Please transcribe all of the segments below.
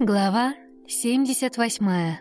Глава 78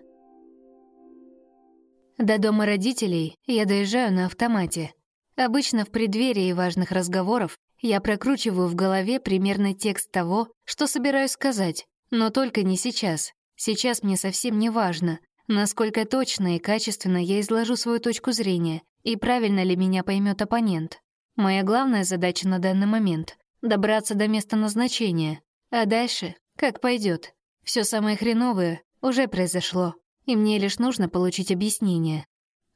До дома родителей я доезжаю на автомате. Обычно в преддверии важных разговоров я прокручиваю в голове примерный текст того, что собираюсь сказать, но только не сейчас. Сейчас мне совсем не важно, насколько точно и качественно я изложу свою точку зрения и правильно ли меня поймет оппонент. Моя главная задача на данный момент — добраться до места назначения, а дальше — как пойдет. Все самое хреновое уже произошло, и мне лишь нужно получить объяснение.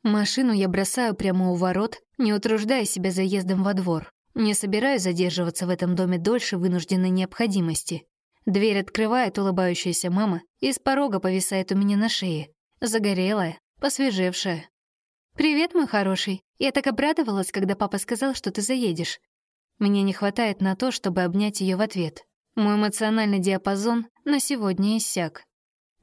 Машину я бросаю прямо у ворот, не утруждая себя заездом во двор. Не собираюсь задерживаться в этом доме дольше вынужденной необходимости. Дверь открывает улыбающаяся мама, и с порога повисает у меня на шее. Загорелая, посвежевшая. «Привет, мой хороший. Я так обрадовалась, когда папа сказал, что ты заедешь. Мне не хватает на то, чтобы обнять ее в ответ. Мой эмоциональный диапазон на сегодня иссяк.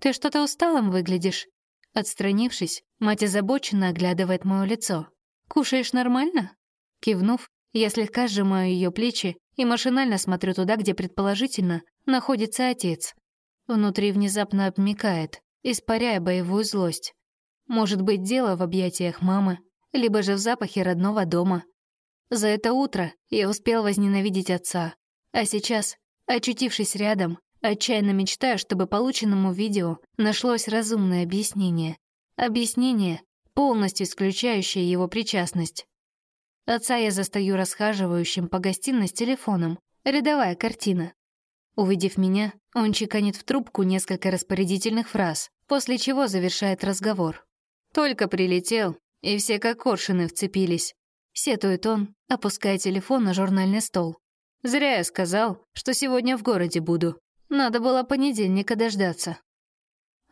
«Ты что-то усталым выглядишь?» Отстранившись, мать озабоченно оглядывает моё лицо. «Кушаешь нормально?» Кивнув, я слегка сжимаю ее плечи и машинально смотрю туда, где, предположительно, находится отец. Внутри внезапно обмикает, испаряя боевую злость. Может быть, дело в объятиях мамы, либо же в запахе родного дома. За это утро я успел возненавидеть отца, а сейчас Очутившись рядом, отчаянно мечтаю, чтобы полученному видео нашлось разумное объяснение. Объяснение, полностью исключающее его причастность. Отца я застаю расхаживающим по гостиной с телефоном. Рядовая картина. Увидев меня, он чеканит в трубку несколько распорядительных фраз, после чего завершает разговор. «Только прилетел, и все как коршины вцепились», — сетует он, опуская телефон на журнальный стол. Зря я сказал, что сегодня в городе буду. Надо было понедельника дождаться.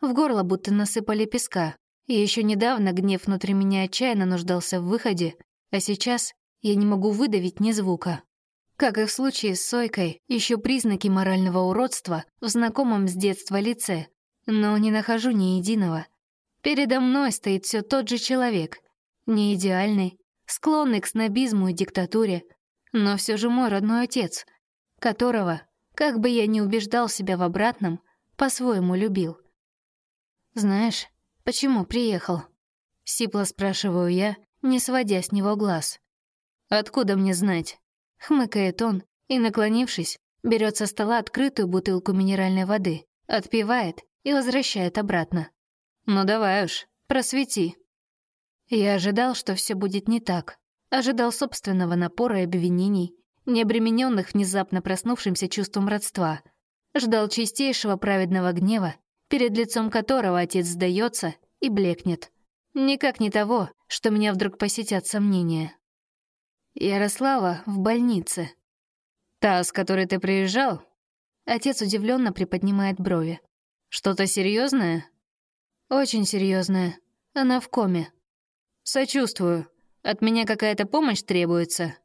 В горло будто насыпали песка. И еще недавно гнев внутри меня отчаянно нуждался в выходе, а сейчас я не могу выдавить ни звука. Как и в случае с Сойкой, еще признаки морального уродства в знакомом с детства лице, но не нахожу ни единого. Передо мной стоит все тот же человек, не идеальный, склонный к снобизму и диктатуре, но все же мой родной отец, которого, как бы я ни убеждал себя в обратном, по-своему любил. «Знаешь, почему приехал?» — сипло спрашиваю я, не сводя с него глаз. «Откуда мне знать?» — хмыкает он и, наклонившись, берет со стола открытую бутылку минеральной воды, отпивает и возвращает обратно. «Ну давай уж, просвети». Я ожидал, что все будет не так. Ожидал собственного напора и обвинений, не обремененных внезапно проснувшимся чувством родства. Ждал чистейшего праведного гнева, перед лицом которого отец сдается и блекнет. Никак не того, что меня вдруг посетят сомнения. Ярослава в больнице. Та, с которой ты приезжал? Отец удивленно приподнимает брови. Что-то серьезное? Очень серьезное. Она в коме. Сочувствую. От меня какая-то помощь требуется?»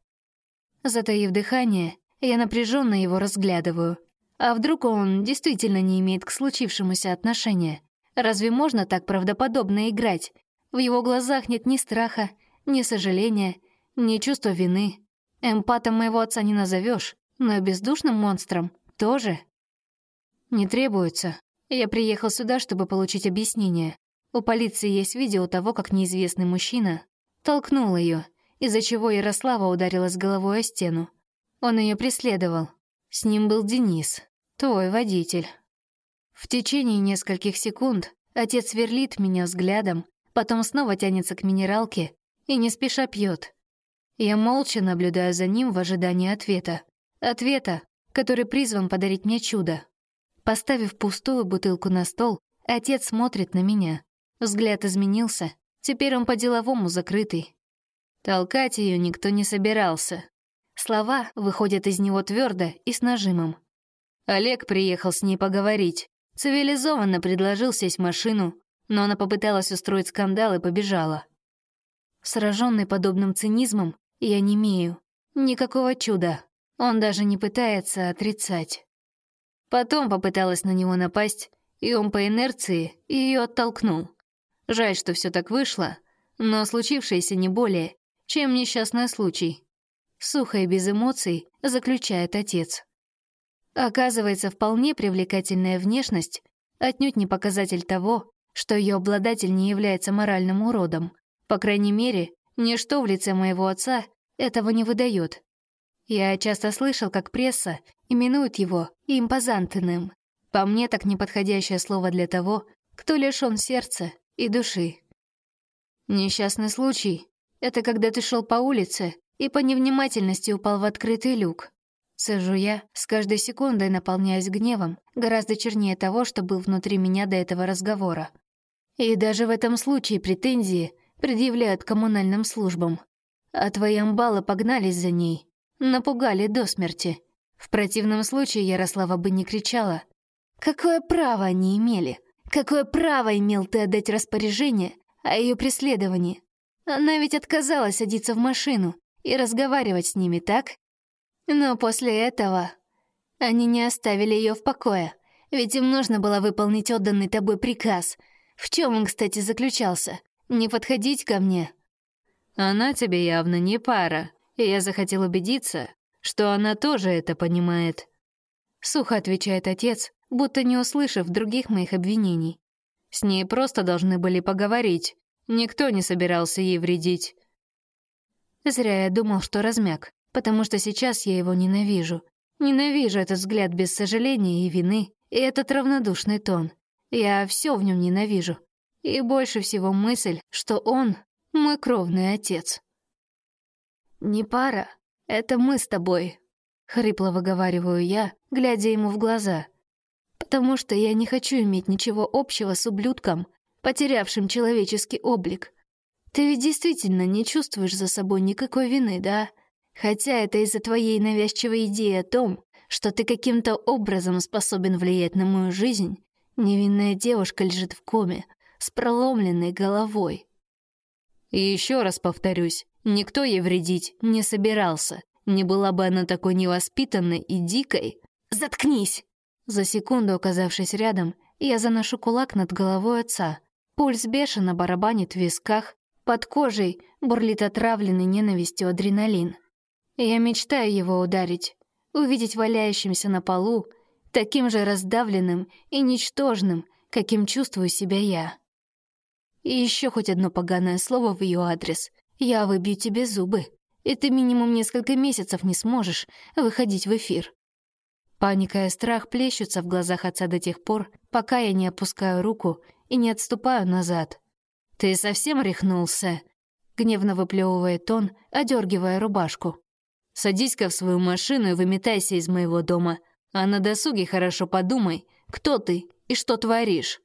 Затаив дыхание, я напряженно его разглядываю. А вдруг он действительно не имеет к случившемуся отношения? Разве можно так правдоподобно играть? В его глазах нет ни страха, ни сожаления, ни чувства вины. Эмпатом моего отца не назовешь, но бездушным монстром тоже. Не требуется. Я приехал сюда, чтобы получить объяснение. У полиции есть видео того, как неизвестный мужчина Толкнул ее, из-за чего Ярослава ударилась головой о стену. Он ее преследовал. С ним был Денис, твой водитель. В течение нескольких секунд отец сверлит меня взглядом, потом снова тянется к минералке и не спеша пьет. Я молча наблюдаю за ним в ожидании ответа. Ответа, который призван подарить мне чудо. Поставив пустую бутылку на стол, отец смотрит на меня. Взгляд изменился, Теперь он по-деловому закрытый. Толкать ее никто не собирался. Слова выходят из него твердо и с нажимом. Олег приехал с ней поговорить. Цивилизованно предложил сесть в машину, но она попыталась устроить скандал и побежала. Сраженный подобным цинизмом, я не имею. Никакого чуда. Он даже не пытается отрицать. Потом попыталась на него напасть, и он по инерции ее оттолкнул. Жаль, что все так вышло, но случившееся не более, чем несчастный случай. Сухо и без эмоций заключает отец. Оказывается, вполне привлекательная внешность отнюдь не показатель того, что ее обладатель не является моральным уродом. По крайней мере, ничто в лице моего отца этого не выдает. Я часто слышал, как пресса именует его импозантным. По мне, так неподходящее слово для того, кто лишён сердца и души. Несчастный случай — это когда ты шел по улице и по невнимательности упал в открытый люк. Сажу я, с каждой секундой наполняясь гневом, гораздо чернее того, что был внутри меня до этого разговора. И даже в этом случае претензии предъявляют коммунальным службам. А твои амбалы погнались за ней, напугали до смерти. В противном случае Ярослава бы не кричала. Какое право они имели? Какое право имел ты отдать распоряжение о ее преследовании? Она ведь отказалась садиться в машину и разговаривать с ними, так? Но после этого они не оставили ее в покое, ведь им нужно было выполнить отданный тобой приказ. В чем он, кстати, заключался? Не подходить ко мне. Она тебе явно не пара, и я захотел убедиться, что она тоже это понимает. Сухо отвечает отец, будто не услышав других моих обвинений. С ней просто должны были поговорить. Никто не собирался ей вредить. Зря я думал, что размяк, потому что сейчас я его ненавижу. Ненавижу этот взгляд без сожаления и вины, и этот равнодушный тон. Я все в нем ненавижу. И больше всего мысль, что он — мой кровный отец. «Не пара, это мы с тобой», — хрипло выговариваю я, глядя ему в глаза. «Потому что я не хочу иметь ничего общего с ублюдком, потерявшим человеческий облик. Ты ведь действительно не чувствуешь за собой никакой вины, да? Хотя это из-за твоей навязчивой идеи о том, что ты каким-то образом способен влиять на мою жизнь, невинная девушка лежит в коме, с проломленной головой. И еще раз повторюсь, никто ей вредить не собирался. Не была бы она такой невоспитанной и дикой. «Заткнись!» За секунду, оказавшись рядом, я заношу кулак над головой отца. Пульс бешено барабанит в висках, под кожей бурлит отравленный ненавистью адреналин. Я мечтаю его ударить, увидеть валяющимся на полу, таким же раздавленным и ничтожным, каким чувствую себя я. И еще хоть одно поганое слово в ее адрес. Я выбью тебе зубы, и ты минимум несколько месяцев не сможешь выходить в эфир. Паника и страх плещутся в глазах отца до тех пор, пока я не опускаю руку и не отступаю назад. «Ты совсем рехнулся?» — гневно выплевывает он, одергивая рубашку. «Садись-ка в свою машину и выметайся из моего дома, а на досуге хорошо подумай, кто ты и что творишь».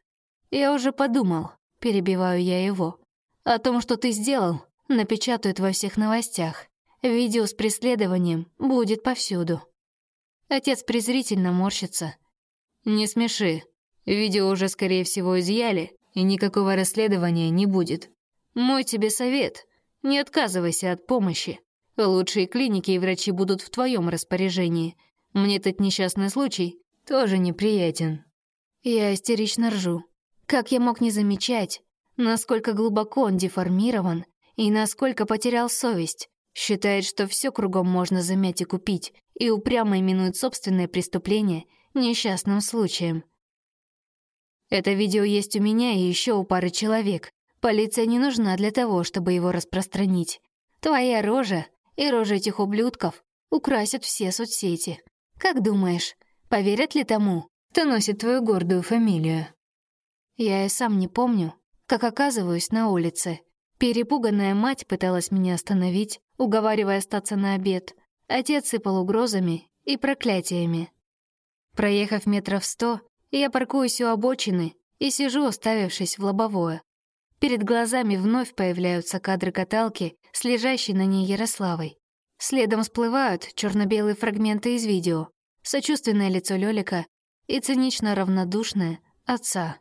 «Я уже подумал», — перебиваю я его. «О том, что ты сделал, напечатают во всех новостях. Видео с преследованием будет повсюду». Отец презрительно морщится. «Не смеши. Видео уже, скорее всего, изъяли, и никакого расследования не будет. Мой тебе совет — не отказывайся от помощи. Лучшие клиники и врачи будут в твоем распоряжении. Мне этот несчастный случай тоже неприятен». Я истерично ржу. Как я мог не замечать, насколько глубоко он деформирован и насколько потерял совесть, считает, что все кругом можно замять и купить, и упрямо именует собственное преступление несчастным случаем. Это видео есть у меня и еще у пары человек. Полиция не нужна для того, чтобы его распространить. Твоя рожа и рожа этих ублюдков украсят все соцсети. Как думаешь, поверят ли тому, кто носит твою гордую фамилию? Я и сам не помню, как оказываюсь на улице. Перепуганная мать пыталась меня остановить, уговаривая остаться на обед. Отец сыпал угрозами и проклятиями. Проехав метров сто, я паркуюсь у обочины и сижу, уставившись в лобовое. Перед глазами вновь появляются кадры каталки с лежащей на ней Ярославой. Следом всплывают черно-белые фрагменты из видео, сочувственное лицо Лёлика и цинично равнодушное отца.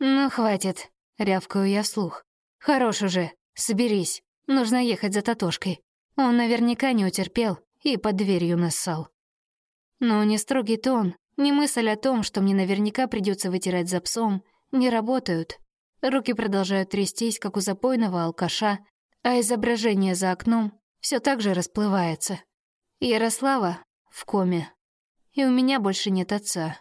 «Ну, хватит», — рявкаю я вслух. «Хорош уже, соберись, нужно ехать за Татошкой. Он наверняка не утерпел и под дверью нассал». Но не строгий тон, ни мысль о том, что мне наверняка придется вытирать за псом, не работают. Руки продолжают трястись, как у запойного алкаша, а изображение за окном все так же расплывается. Ярослава в коме. И у меня больше нет отца.